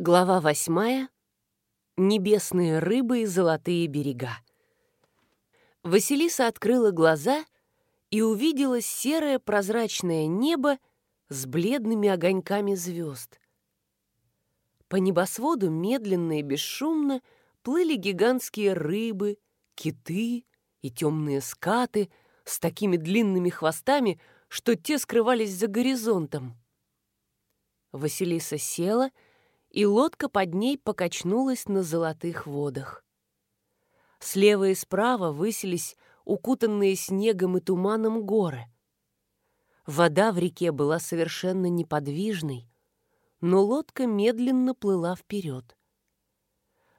Глава восьмая. Небесные рыбы и золотые берега. Василиса открыла глаза и увидела серое прозрачное небо с бледными огоньками звезд. По небосводу медленно и бесшумно плыли гигантские рыбы, киты и темные скаты с такими длинными хвостами, что те скрывались за горизонтом. Василиса села и, и лодка под ней покачнулась на золотых водах. Слева и справа высились укутанные снегом и туманом горы. Вода в реке была совершенно неподвижной, но лодка медленно плыла вперед.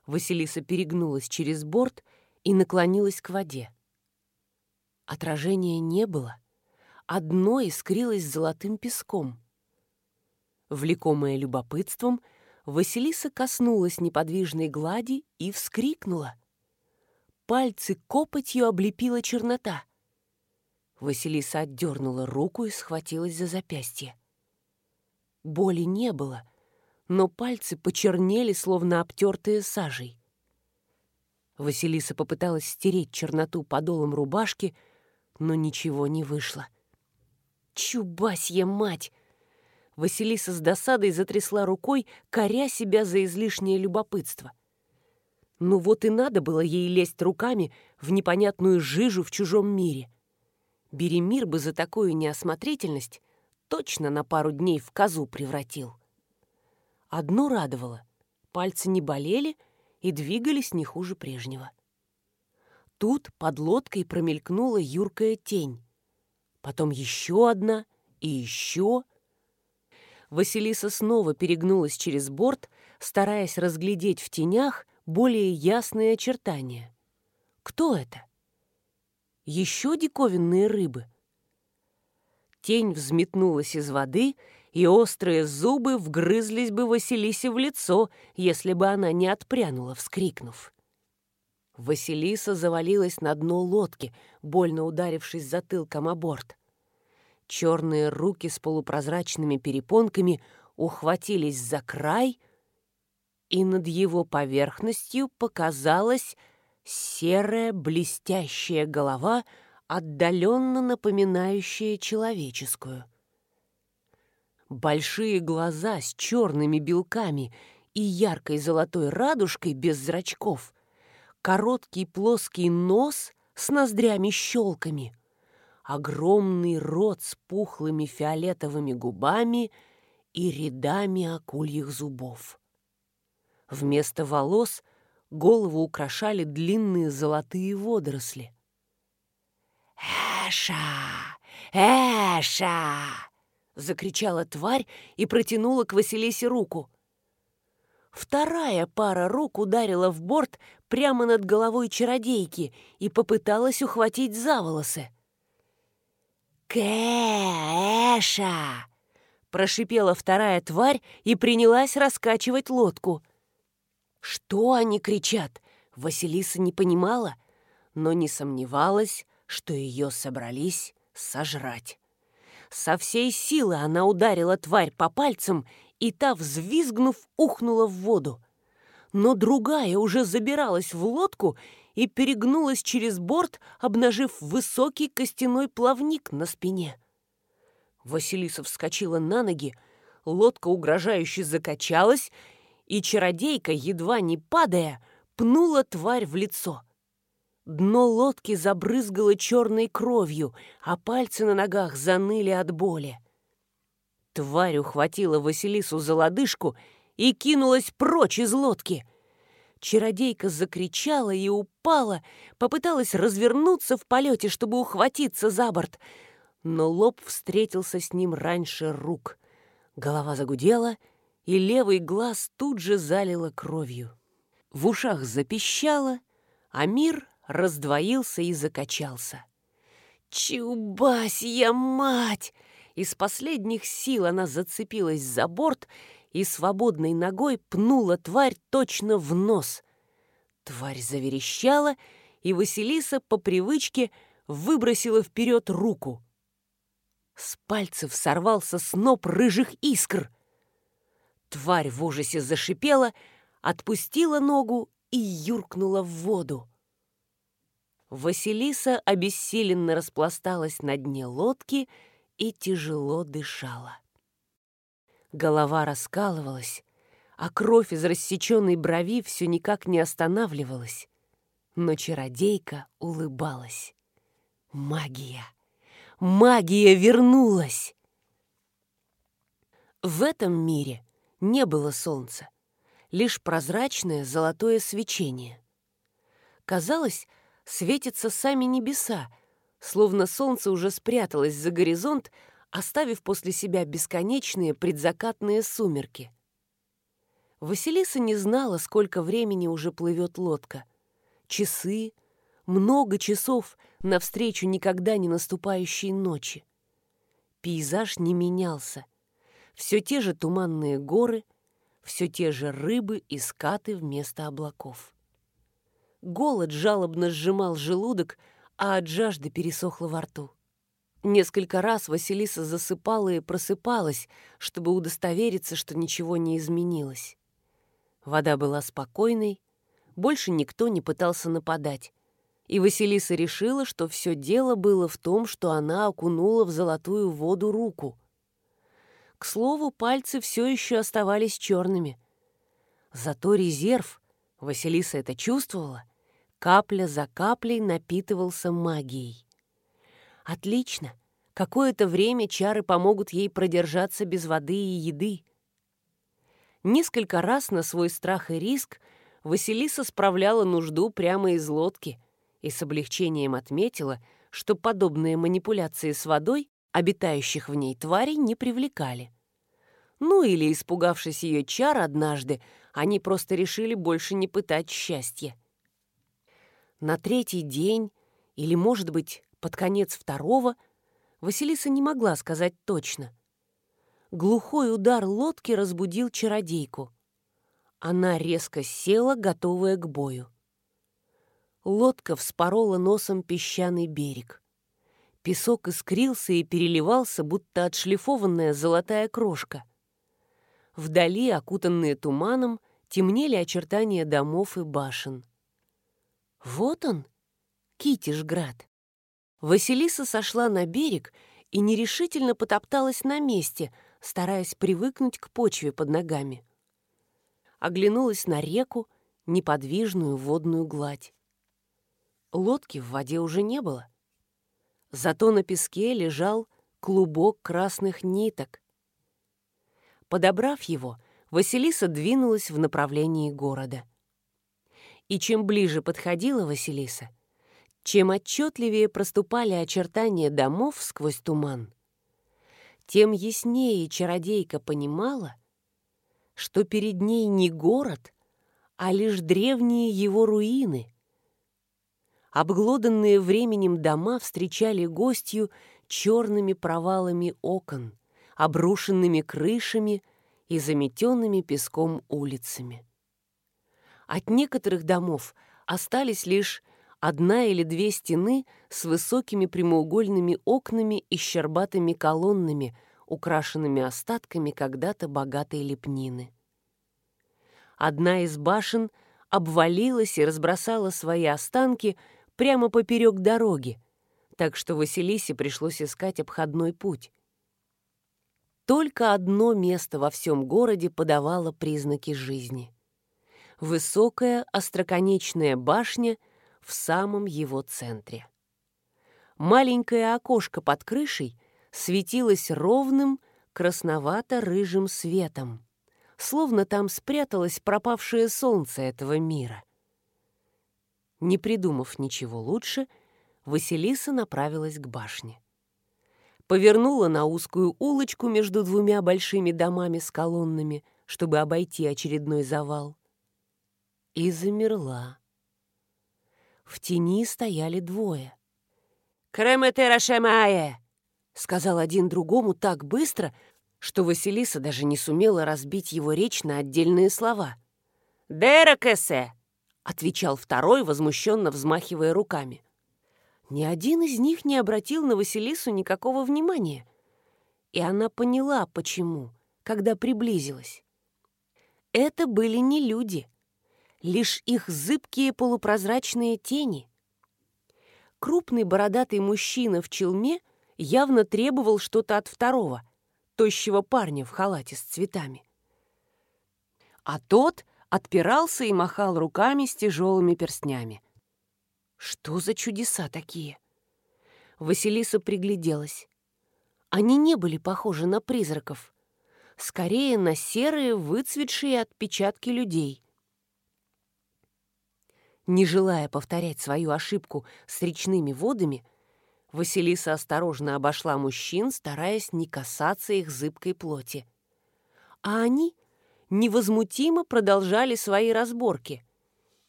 Василиса перегнулась через борт и наклонилась к воде. Отражения не было. Одно искрилось золотым песком. Влекомая любопытством — Василиса коснулась неподвижной глади и вскрикнула. Пальцы копотью облепила чернота. Василиса отдернула руку и схватилась за запястье. Боли не было, но пальцы почернели, словно обтертые сажей. Василиса попыталась стереть черноту подолом рубашки, но ничего не вышло. «Чубасья мать!» Василиса с досадой затрясла рукой, коря себя за излишнее любопытство. Ну вот и надо было ей лезть руками в непонятную жижу в чужом мире. Беремир бы за такую неосмотрительность точно на пару дней в козу превратил. Одно радовало — пальцы не болели и двигались не хуже прежнего. Тут под лодкой промелькнула юркая тень. Потом еще одна и еще — Василиса снова перегнулась через борт, стараясь разглядеть в тенях более ясные очертания. Кто это? Еще диковинные рыбы? Тень взметнулась из воды, и острые зубы вгрызлись бы Василисе в лицо, если бы она не отпрянула, вскрикнув. Василиса завалилась на дно лодки, больно ударившись затылком о борт. Черные руки с полупрозрачными перепонками ухватились за край, и над его поверхностью показалась серая блестящая голова, отдаленно напоминающая человеческую. Большие глаза с черными белками и яркой золотой радужкой без зрачков, короткий плоский нос с ноздрями-щелками — огромный рот с пухлыми фиолетовыми губами и рядами акульих зубов. Вместо волос голову украшали длинные золотые водоросли. «Эша! Эша!» — закричала тварь и протянула к Василисе руку. Вторая пара рук ударила в борт прямо над головой чародейки и попыталась ухватить за волосы. «Кэша!» — прошипела вторая тварь и принялась раскачивать лодку. Что они кричат, Василиса не понимала, но не сомневалась, что ее собрались сожрать. Со всей силы она ударила тварь по пальцам, и та, взвизгнув, ухнула в воду. Но другая уже забиралась в лодку и перегнулась через борт, обнажив высокий костяной плавник на спине. Василиса вскочила на ноги, лодка угрожающе закачалась, и чародейка, едва не падая, пнула тварь в лицо. Дно лодки забрызгало черной кровью, а пальцы на ногах заныли от боли. Тварь ухватила Василису за лодыжку и кинулась прочь из лодки — Чародейка закричала и упала, попыталась развернуться в полете, чтобы ухватиться за борт, но лоб встретился с ним раньше рук. Голова загудела, и левый глаз тут же залило кровью. В ушах запищало, а мир раздвоился и закачался. «Чубасья мать!» Из последних сил она зацепилась за борт и свободной ногой пнула тварь точно в нос. Тварь заверещала, и Василиса по привычке выбросила вперед руку. С пальцев сорвался сноп рыжих искр. Тварь в ужасе зашипела, отпустила ногу и юркнула в воду. Василиса обессиленно распласталась на дне лодки и тяжело дышала. Голова раскалывалась, а кровь из рассеченной брови все никак не останавливалась. Но чародейка улыбалась. Магия! Магия вернулась! В этом мире не было солнца, лишь прозрачное золотое свечение. Казалось, светятся сами небеса, словно солнце уже спряталось за горизонт, оставив после себя бесконечные предзакатные сумерки. Василиса не знала, сколько времени уже плывет лодка. Часы, много часов навстречу никогда не наступающей ночи. Пейзаж не менялся. Все те же туманные горы, все те же рыбы и скаты вместо облаков. Голод жалобно сжимал желудок, а от жажды пересохло во рту. Несколько раз Василиса засыпала и просыпалась, чтобы удостовериться, что ничего не изменилось. Вода была спокойной, больше никто не пытался нападать. И Василиса решила, что все дело было в том, что она окунула в золотую воду руку. К слову, пальцы все еще оставались черными. Зато резерв, Василиса это чувствовала, капля за каплей напитывался магией. Отлично. Какое-то время чары помогут ей продержаться без воды и еды. Несколько раз на свой страх и риск Василиса справляла нужду прямо из лодки и с облегчением отметила, что подобные манипуляции с водой обитающих в ней тварей не привлекали. Ну или, испугавшись ее чар однажды, они просто решили больше не пытать счастье. На третий день, или, может быть, под конец второго Василиса не могла сказать точно. Глухой удар лодки разбудил чародейку. Она резко села, готовая к бою. Лодка вспорола носом песчаный берег. Песок искрился и переливался, будто отшлифованная золотая крошка. Вдали, окутанные туманом, темнели очертания домов и башен. Вот он, Китишград. Василиса сошла на берег и нерешительно потопталась на месте, стараясь привыкнуть к почве под ногами. Оглянулась на реку, неподвижную водную гладь. Лодки в воде уже не было. Зато на песке лежал клубок красных ниток. Подобрав его, Василиса двинулась в направлении города. И чем ближе подходила Василиса, чем отчетливее проступали очертания домов сквозь туман, тем яснее чародейка понимала, что перед ней не город, а лишь древние его руины. Обглоданные временем дома встречали гостью черными провалами окон, обрушенными крышами и заметенными песком улицами. От некоторых домов остались лишь одна или две стены с высокими прямоугольными окнами и щербатыми колоннами, украшенными остатками когда-то богатой лепнины. Одна из башен обвалилась и разбросала свои останки прямо поперек дороги, так что Василисе пришлось искать обходной путь. Только одно место во всем городе подавало признаки жизни. Высокая остроконечная башня — в самом его центре. Маленькое окошко под крышей светилось ровным красновато-рыжим светом, словно там спряталось пропавшее солнце этого мира. Не придумав ничего лучше, Василиса направилась к башне. Повернула на узкую улочку между двумя большими домами с колоннами, чтобы обойти очередной завал. И замерла. В тени стояли двое. «Креметера сказал один другому так быстро, что Василиса даже не сумела разбить его речь на отдельные слова. «Дерекесе!» — отвечал второй, возмущенно взмахивая руками. Ни один из них не обратил на Василису никакого внимания. И она поняла, почему, когда приблизилась. Это были не люди, лишь их зыбкие полупрозрачные тени. Крупный бородатый мужчина в челме явно требовал что-то от второго, тощего парня в халате с цветами. А тот отпирался и махал руками с тяжелыми перстнями. Что за чудеса такие? Василиса пригляделась. Они не были похожи на призраков, скорее на серые, выцветшие отпечатки людей. Не желая повторять свою ошибку с речными водами, Василиса осторожно обошла мужчин, стараясь не касаться их зыбкой плоти. А они невозмутимо продолжали свои разборки.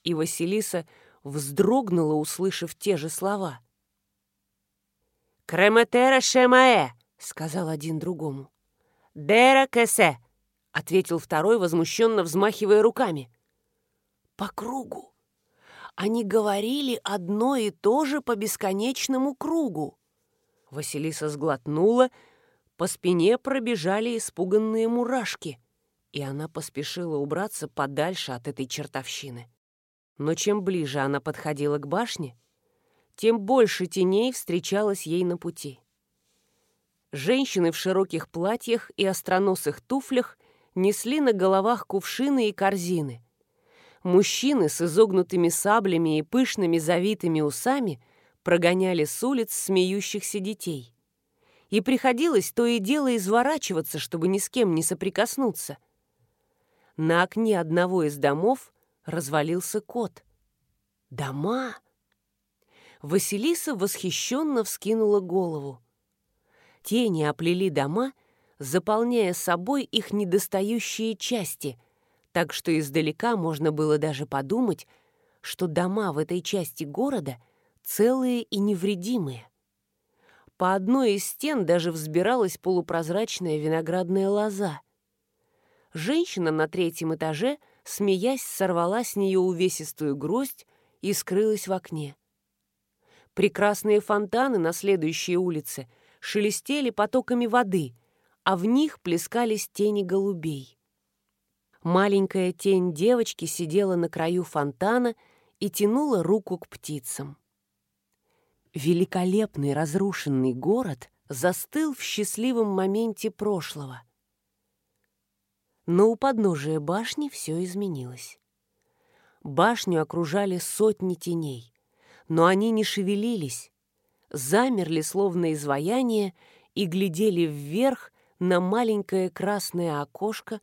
И Василиса вздрогнула, услышав те же слова. «Креметера шемаэ!» — сказал один другому. «Дера кэсе!» — ответил второй, возмущенно взмахивая руками. «По кругу!» Они говорили одно и то же по бесконечному кругу. Василиса сглотнула, по спине пробежали испуганные мурашки, и она поспешила убраться подальше от этой чертовщины. Но чем ближе она подходила к башне, тем больше теней встречалось ей на пути. Женщины в широких платьях и остроносых туфлях несли на головах кувшины и корзины. Мужчины с изогнутыми саблями и пышными завитыми усами прогоняли с улиц смеющихся детей. И приходилось то и дело изворачиваться, чтобы ни с кем не соприкоснуться. На окне одного из домов развалился кот. «Дома!» Василиса восхищенно вскинула голову. Тени оплели дома, заполняя собой их недостающие части, так что издалека можно было даже подумать, что дома в этой части города целые и невредимые. По одной из стен даже взбиралась полупрозрачная виноградная лоза. Женщина на третьем этаже, смеясь, сорвала с нее увесистую гроздь и скрылась в окне. Прекрасные фонтаны на следующей улице шелестели потоками воды, а в них плескались тени голубей. Маленькая тень девочки сидела на краю фонтана и тянула руку к птицам. Великолепный разрушенный город застыл в счастливом моменте прошлого. Но у подножия башни все изменилось. Башню окружали сотни теней но они не шевелились, замерли словно изваяние и глядели вверх на маленькое красное окошко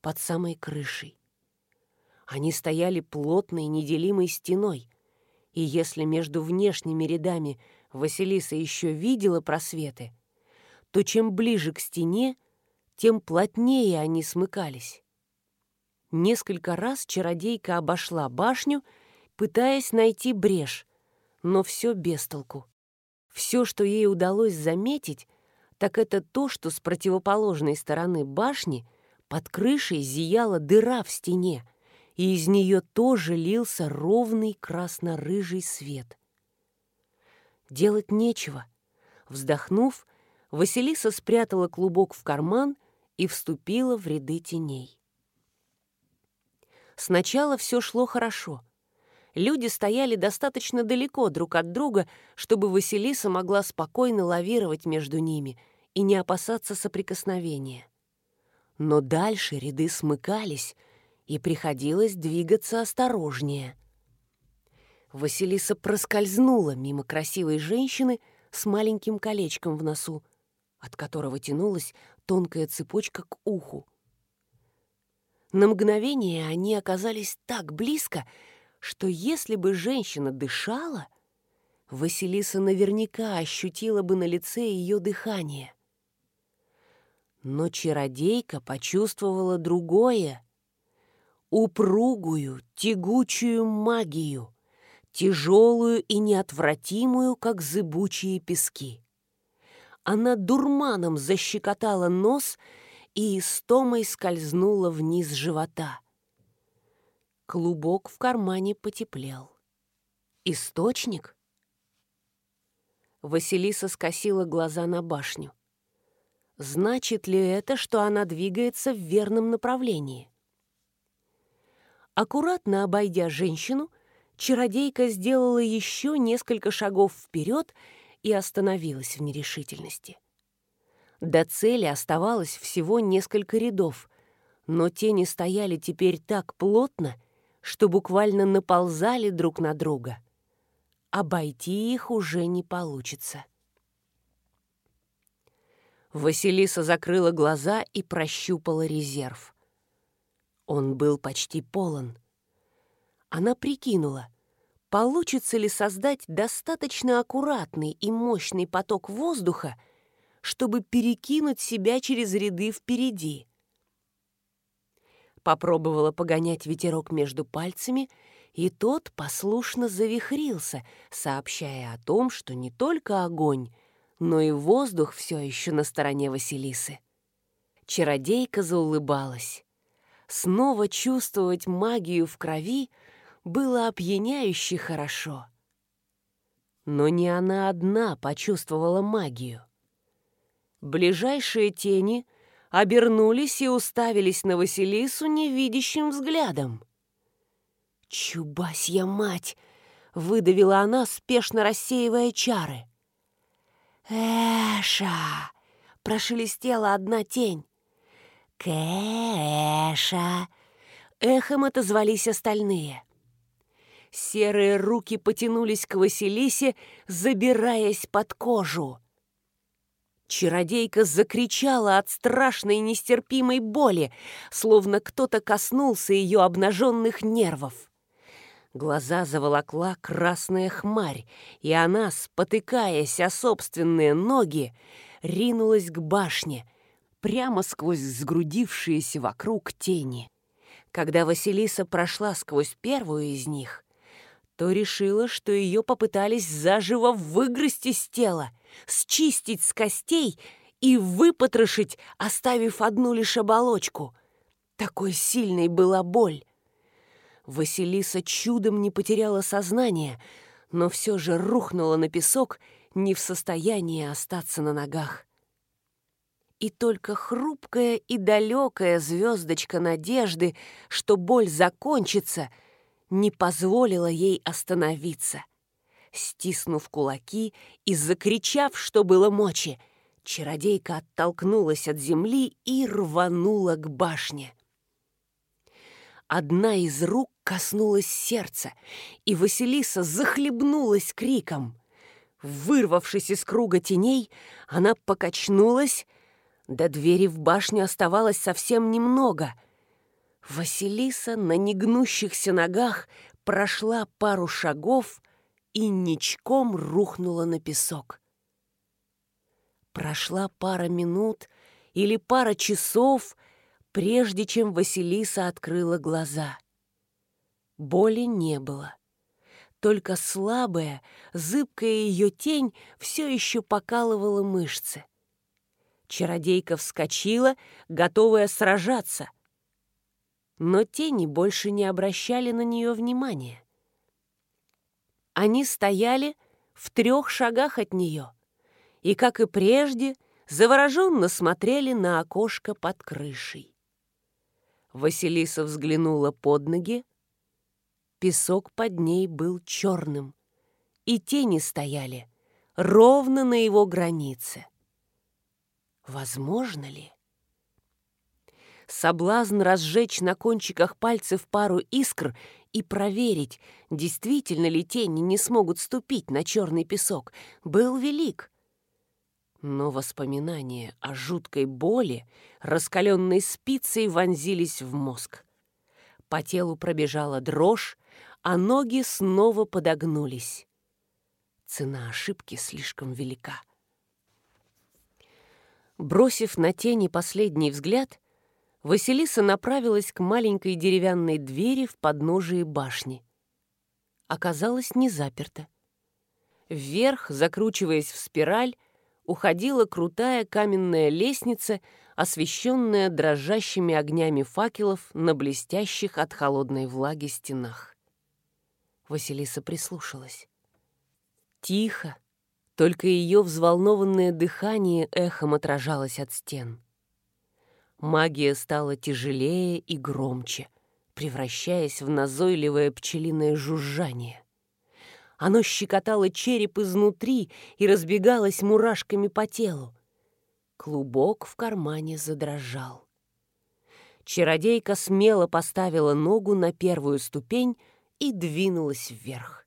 под самой крышей. Они стояли плотной неделимой стеной, и если между внешними рядами Василиса еще видела просветы, то чем ближе к стене, тем плотнее они смыкались. Несколько раз чародейка обошла башню, пытаясь найти брешь, но все без толку. Все, что ей удалось заметить, так это то, что с противоположной стороны башни под крышей зияла дыра в стене, и из нее тоже лился ровный красно-рыжий свет. Делать нечего. Вздохнув, Василиса спрятала клубок в карман и вступила в ряды теней. Сначала все шло хорошо — люди стояли достаточно далеко друг от друга, чтобы Василиса могла спокойно лавировать между ними и не опасаться соприкосновения. Но дальше ряды смыкались, и приходилось двигаться осторожнее. Василиса проскользнула мимо красивой женщины с маленьким колечком в носу, от которого тянулась тонкая цепочка к уху. На мгновение они оказались так близко, что если бы женщина дышала, Василиса наверняка ощутила бы на лице ее дыхание. Но чародейка почувствовала другое — упругую, тягучую магию, тяжелую и неотвратимую, как зыбучие пески. Она дурманом защекотала нос и истомой скользнула вниз живота — Клубок в кармане потеплел. Источник? Василиса скосила глаза на башню. Значит ли это, что она двигается в верном направлении? Аккуратно обойдя женщину, чародейка сделала еще несколько шагов вперед и остановилась в нерешительности. До цели оставалось всего несколько рядов, но тени стояли теперь так плотно, что буквально наползали друг на друга. Обойти их уже не получится. Василиса закрыла глаза и прощупала резерв. Он был почти полон. Она прикинула, получится ли создать достаточно аккуратный и мощный поток воздуха, чтобы перекинуть себя через ряды впереди. Попробовала погонять ветерок между пальцами, и тот послушно завихрился, сообщая о том, что не только огонь, но и воздух все еще на стороне Василисы. Чародейка заулыбалась. Снова чувствовать магию в крови было опьяняюще хорошо. Но не она одна почувствовала магию. Ближайшие тени обернулись и уставились на Василису невидящим взглядом. «Чубасья мать!» — выдавила она, спешно рассеивая чары. «Эша!» — прошелестела одна тень. «Кэша!» — эхом отозвались остальные. Серые руки потянулись к Василисе, забираясь под кожу. Чародейка закричала от страшной нестерпимой боли, словно кто-то коснулся ее обнаженных нервов. Глаза заволокла красная хмарь, и она, спотыкаясь о собственные ноги, ринулась к башне, прямо сквозь сгрудившиеся вокруг тени. Когда Василиса прошла сквозь первую из них, то решила, что ее попытались заживо выгрызть из тела, счистить с костей и выпотрошить, оставив одну лишь оболочку. Такой сильной была боль. Василиса чудом не потеряла сознание, но все же рухнула на песок, не в состоянии остаться на ногах. И только хрупкая и далекая звездочка надежды, что боль закончится, не позволила ей остановиться. Стиснув кулаки и закричав, что было мочи, чародейка оттолкнулась от земли и рванула к башне. Одна из рук коснулась сердца, и Василиса захлебнулась криком. Вырвавшись из круга теней, она покачнулась, до двери в башню оставалось совсем немного. Василиса на негнущихся ногах прошла пару шагов и ничком рухнула на песок. Прошла пара минут или пара часов — прежде чем Василиса открыла глаза. Боли не было. Только слабая, зыбкая ее тень все еще покалывала мышцы. Чародейка вскочила, готовая сражаться. Но тени больше не обращали на нее внимания. Они стояли в трех шагах от нее и, как и прежде, завороженно смотрели на окошко под крышей. Василиса взглянула под ноги. Песок под ней был черным, и тени стояли ровно на его границе. Возможно ли? Соблазн разжечь на кончиках пальцев пару искр и проверить, действительно ли тени не смогут ступить на черный песок, был велик. Но воспоминания о жуткой боли, раскаленной спицей, вонзились в мозг. По телу пробежала дрожь, а ноги снова подогнулись. Цена ошибки слишком велика. Бросив на тени последний взгляд, Василиса направилась к маленькой деревянной двери в подножии башни. Оказалось, не заперто. Вверх, закручиваясь в спираль, уходила крутая каменная лестница, освещенная дрожащими огнями факелов на блестящих от холодной влаги стенах. Василиса прислушалась. Тихо, только ее взволнованное дыхание эхом отражалось от стен. Магия стала тяжелее и громче, превращаясь в назойливое пчелиное жужжание. Оно щекотало череп изнутри и разбегалось мурашками по телу. Клубок в кармане задрожал. Чародейка смело поставила ногу на первую ступень и двинулась вверх.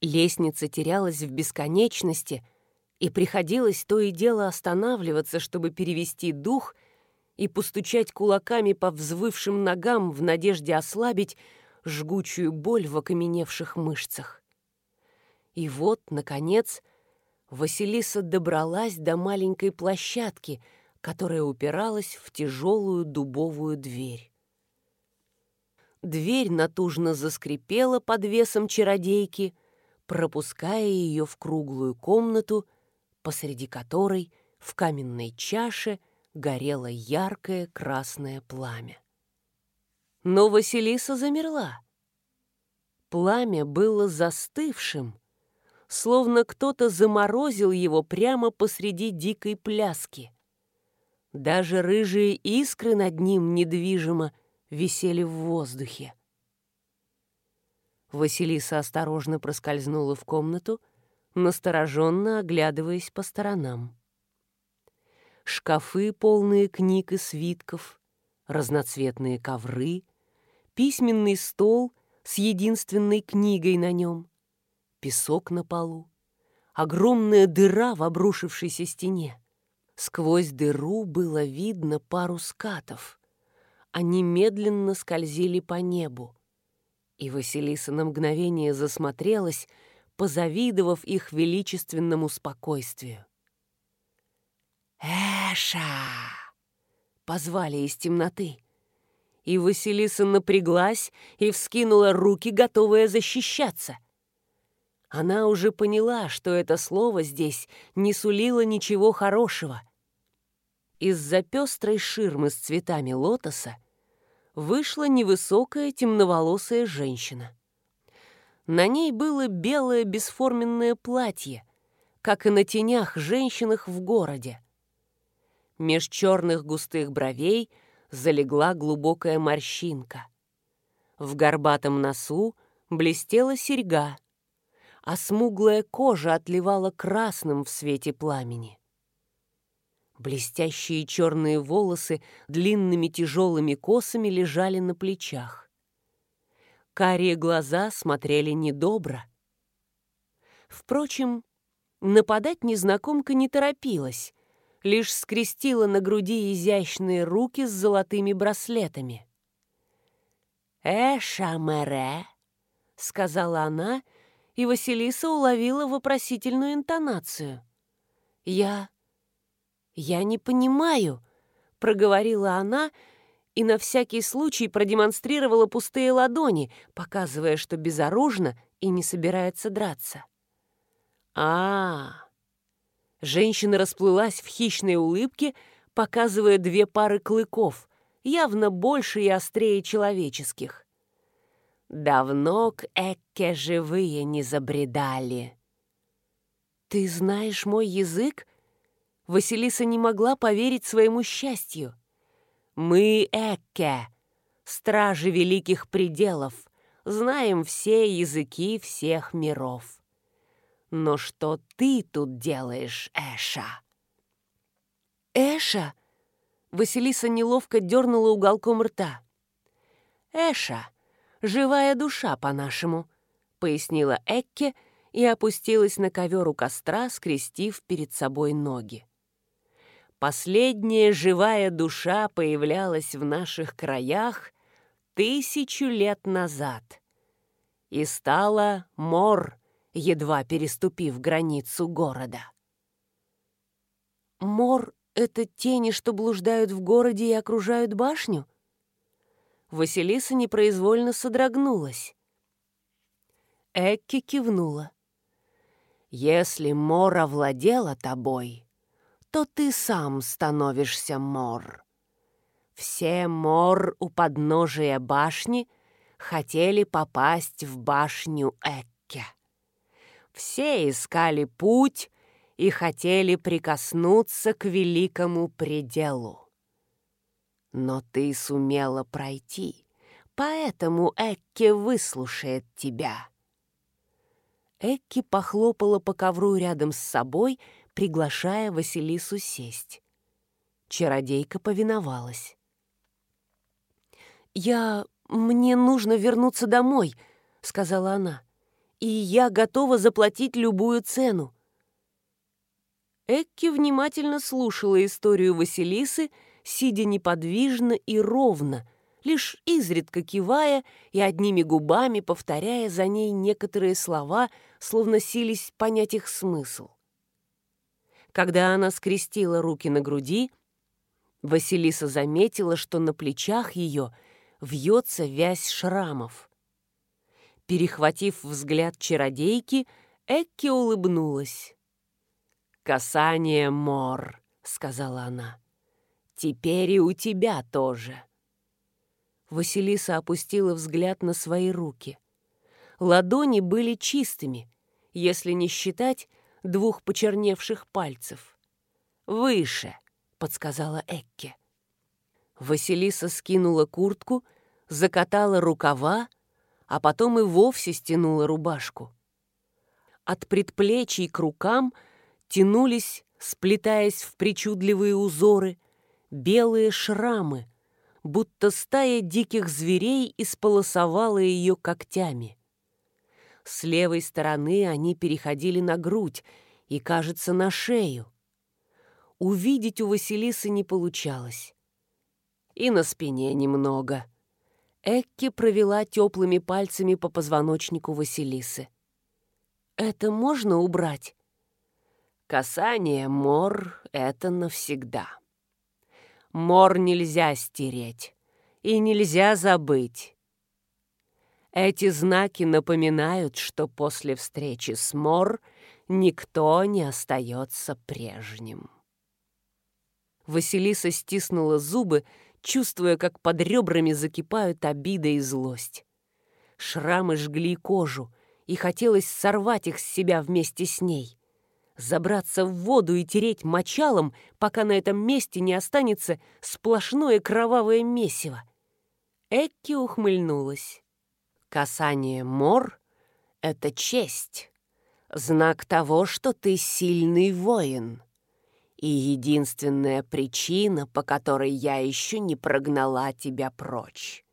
Лестница терялась в бесконечности, и приходилось то и дело останавливаться, чтобы перевести дух и постучать кулаками по взвывшим ногам в надежде ослабить жгучую боль в окаменевших мышцах. И вот, наконец, Василиса добралась до маленькой площадки, которая упиралась в тяжелую дубовую дверь. Дверь натужно заскрипела под весом чародейки, пропуская ее в круглую комнату, посреди которой в каменной чаше горело яркое красное пламя. Но Василиса замерла. Пламя было застывшим, словно кто-то заморозил его прямо посреди дикой пляски. Даже рыжие искры над ним недвижимо висели в воздухе. Василиса осторожно проскользнула в комнату, настороженно оглядываясь по сторонам. Шкафы, полные книг и свитков, разноцветные ковры, письменный стол с единственной книгой на нем, песок на полу, огромная дыра в обрушившейся стене. Сквозь дыру было видно пару скатов. Они медленно скользили по небу. И Василиса на мгновение засмотрелась, позавидовав их величественному спокойствию. «Эша!» — позвали из темноты. И Василиса напряглась и вскинула руки, готовая защищаться. Она уже поняла, что это слово здесь не сулило ничего хорошего. Из-за пестрой ширмы с цветами лотоса вышла невысокая темноволосая женщина. На ней было белое бесформенное платье, как и на тенях женщинах в городе. Меж черных густых бровей залегла глубокая морщинка. В горбатом носу блестела серьга — а смуглая кожа отливала красным в свете пламени. Блестящие черные волосы длинными тяжелыми косами лежали на плечах. Карие глаза смотрели недобро. Впрочем, нападать незнакомка не торопилась, лишь скрестила на груди изящные руки с золотыми браслетами. «Эша мэре», — сказала она, — и Василиса уловила вопросительную интонацию. «Я... я не понимаю», — проговорила она и на всякий случай продемонстрировала пустые ладони, показывая, что безоружна и не собирается драться. а, -а, -а. Женщина расплылась в хищной улыбке, показывая две пары клыков, явно больше и острее человеческих. Давно к Экке живые не забредали. «Ты знаешь мой язык?» Василиса не могла поверить своему счастью. «Мы, Экке, стражи великих пределов, знаем все языки всех миров. Но что ты тут делаешь, Эша?» «Эша?» Василиса неловко дернула уголком рта. «Эша, «Живая душа, по-нашему», — пояснила Экке и опустилась на ковер у костра, скрестив перед собой ноги. Последняя живая душа появлялась в наших краях тысячу лет назад и стала Мор, едва переступив границу города. «Мор — это тени, что блуждают в городе и окружают башню?» Василиса непроизвольно содрогнулась. Экки кивнула. «Если Мор овладела тобой, то ты сам становишься Мор. Все Мор у подножия башни хотели попасть в башню Экке. Все искали путь и хотели прикоснуться к великому пределу. Но ты сумела пройти, поэтому Экки выслушает тебя». Экки похлопала по ковру рядом с собой, приглашая Василису сесть. Чародейка повиновалась. «Я... мне нужно вернуться домой», — сказала она, «и я готова заплатить любую цену». Экки внимательно слушала историю Василисы, сидя неподвижно и ровно, лишь изредка кивая и одними губами повторяя за ней некоторые слова, словно сились понять их смысл. Когда она скрестила руки на груди, Василиса заметила, что на плечах ее вьется вязь шрамов. Перехватив взгляд чародейки, Экки улыбнулась. «Касание мор», — сказала она. «Теперь и у тебя тоже». Василиса опустила взгляд на свои руки. Ладони были чистыми, если не считать двух почерневших пальцев. «Выше», — подсказала Экке. Василиса скинула куртку, закатала рукава, а потом и вовсе стянула рубашку. От предплечий к рукам тянулись, сплетаясь в причудливые узоры, белые шрамы, будто стая диких зверей исполосовала ее когтями. С левой стороны они переходили на грудь и, кажется, на шею. Увидеть у Василисы не получалось. И на спине немного. Экки провела теплыми пальцами по позвоночнику Василисы. «Это можно убрать?» «Касание мор — это навсегда. Мор нельзя стереть и нельзя забыть. Эти знаки напоминают, что после встречи с Мор никто не остается прежним. Василиса стиснула зубы, чувствуя, как под ребрами закипают обида и злость. Шрамы жгли кожу, и хотелось сорвать их с себя вместе с ней. Забраться в воду и тереть мочалом, пока на этом месте не останется сплошное кровавое месиво. Экки ухмыльнулась. Касание мор — это честь, знак того, что ты сильный воин. И единственная причина, по которой я еще не прогнала тебя прочь.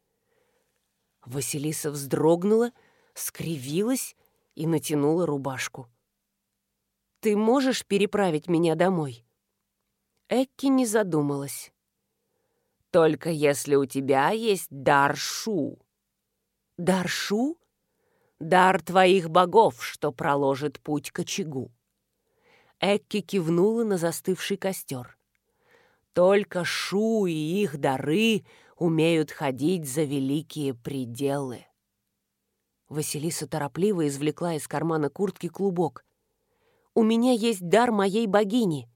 Василиса вздрогнула, скривилась и натянула рубашку. «Ты можешь переправить меня домой?» Экки не задумалась. «Только если у тебя есть дар Шу», Даршу? Дар твоих богов, что проложит путь к очагу. Экки кивнула на застывший костер. Только Шу и их дары умеют ходить за великие пределы. Василиса торопливо извлекла из кармана куртки клубок. «У меня есть дар моей богини!»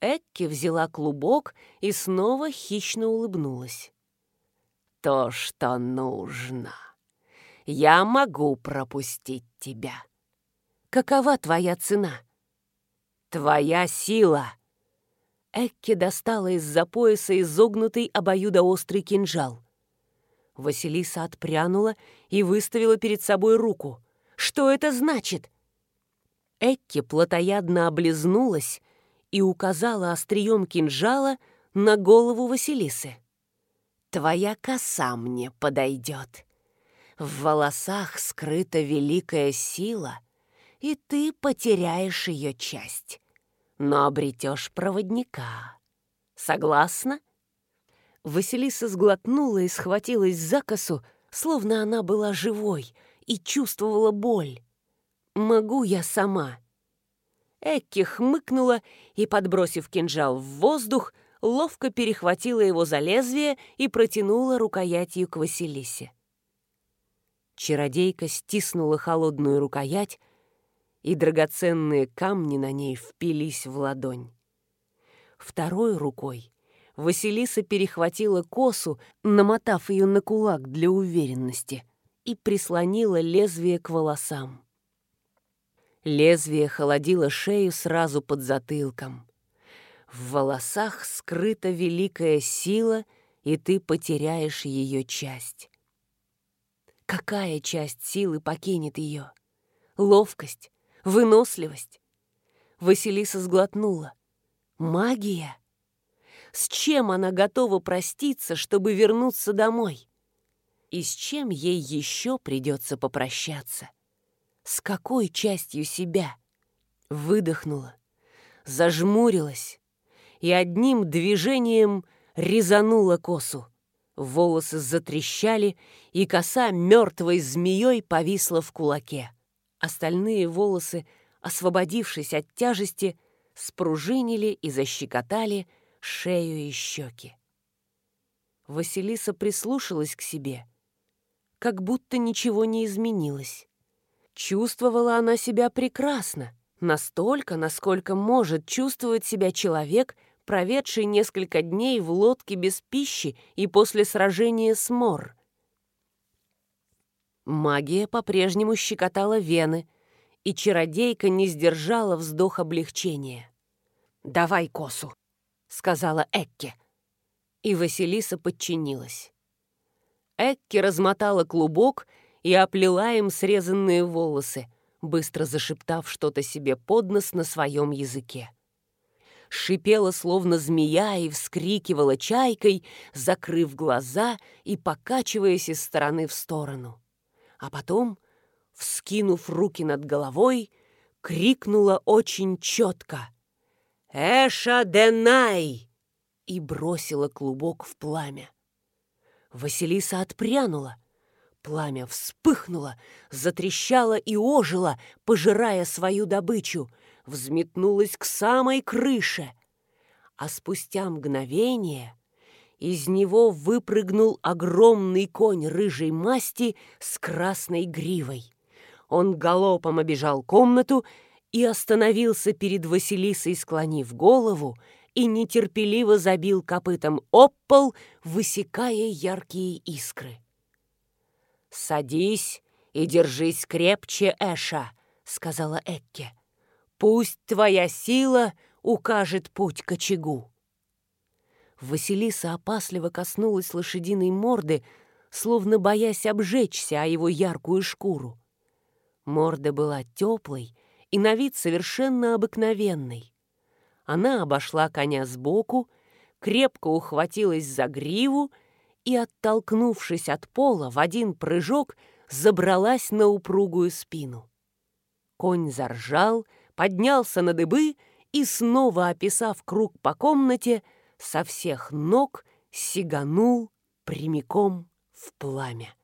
Экки взяла клубок и снова хищно улыбнулась то, что нужно. Я могу пропустить тебя. Какова твоя цена? Твоя сила. Экки достала из-за пояса изогнутый обоюдоострый кинжал. Василиса отпрянула и выставила перед собой руку. «Что это значит?» Экки плотоядно облизнулась и указала острием кинжала на голову Василисы. Твоя коса мне подойдет. В волосах скрыта великая сила, и ты потеряешь ее часть, но обретешь проводника. Согласна?» Василиса сглотнула и схватилась за косу, словно она была живой и чувствовала боль. «Могу я сама?» Экки хмыкнула и, подбросив кинжал в воздух, ловко перехватила его за лезвие и протянула рукоятью к Василисе. Чародейка стиснула холодную рукоять, и драгоценные камни на ней впились в ладонь. Второй рукой Василиса перехватила косу, намотав ее на кулак для уверенности, и прислонила лезвие к волосам. Лезвие холодило шею сразу под затылком. В волосах скрыта великая сила, и ты потеряешь ее часть. Какая часть силы покинет ее? Ловкость, выносливость? Василиса сглотнула. Магия? С чем она готова проститься, чтобы вернуться домой? И с чем ей еще придется попрощаться? С какой частью себя? Выдохнула, зажмурилась и одним движением резанула косу. Волосы затрещали, и коса мертвой змеей повисла в кулаке. Остальные волосы, освободившись от тяжести, спружинили и защекотали шею и щеки. Василиса прислушалась к себе, как будто ничего не изменилось. Чувствовала она себя прекрасно, настолько, насколько может чувствовать себя человек, проведший несколько дней в лодке без пищи и после сражения с Мор. Магия по-прежнему щекотала вены, и чародейка не сдержала вздох облегчения. «Давай косу», — сказала Экке. И Василиса подчинилась. Экке размотала клубок и оплела им срезанные волосы, быстро зашептав что-то себе под нос на своем языке. Шипела, словно змея, и вскрикивала чайкой, закрыв глаза и покачиваясь из стороны в сторону. А потом, вскинув руки над головой, крикнула очень четко «Эша Денай!» и бросила клубок в пламя. Василиса отпрянула, Пламя вспыхнуло, затрещало и ожило, пожирая свою добычу, взметнулось к самой крыше. А спустя мгновение из него выпрыгнул огромный конь рыжей масти с красной гривой. Он галопом обежал комнату и остановился перед Василисой, склонив голову, и нетерпеливо забил копытом об пол, высекая яркие искры. «Садись и держись крепче, Эша», — сказала Экке. «Пусть твоя сила укажет путь к очагу». Василиса опасливо коснулась лошадиной морды, словно боясь обжечься о его яркую шкуру. Морда была теплой и на вид совершенно обыкновенной. Она обошла коня сбоку, крепко ухватилась за гриву и, оттолкнувшись от пола, в один прыжок забралась на упругую спину. Конь заржал, поднялся на дыбы и, снова описав круг по комнате, со всех ног сиганул прямиком в пламя.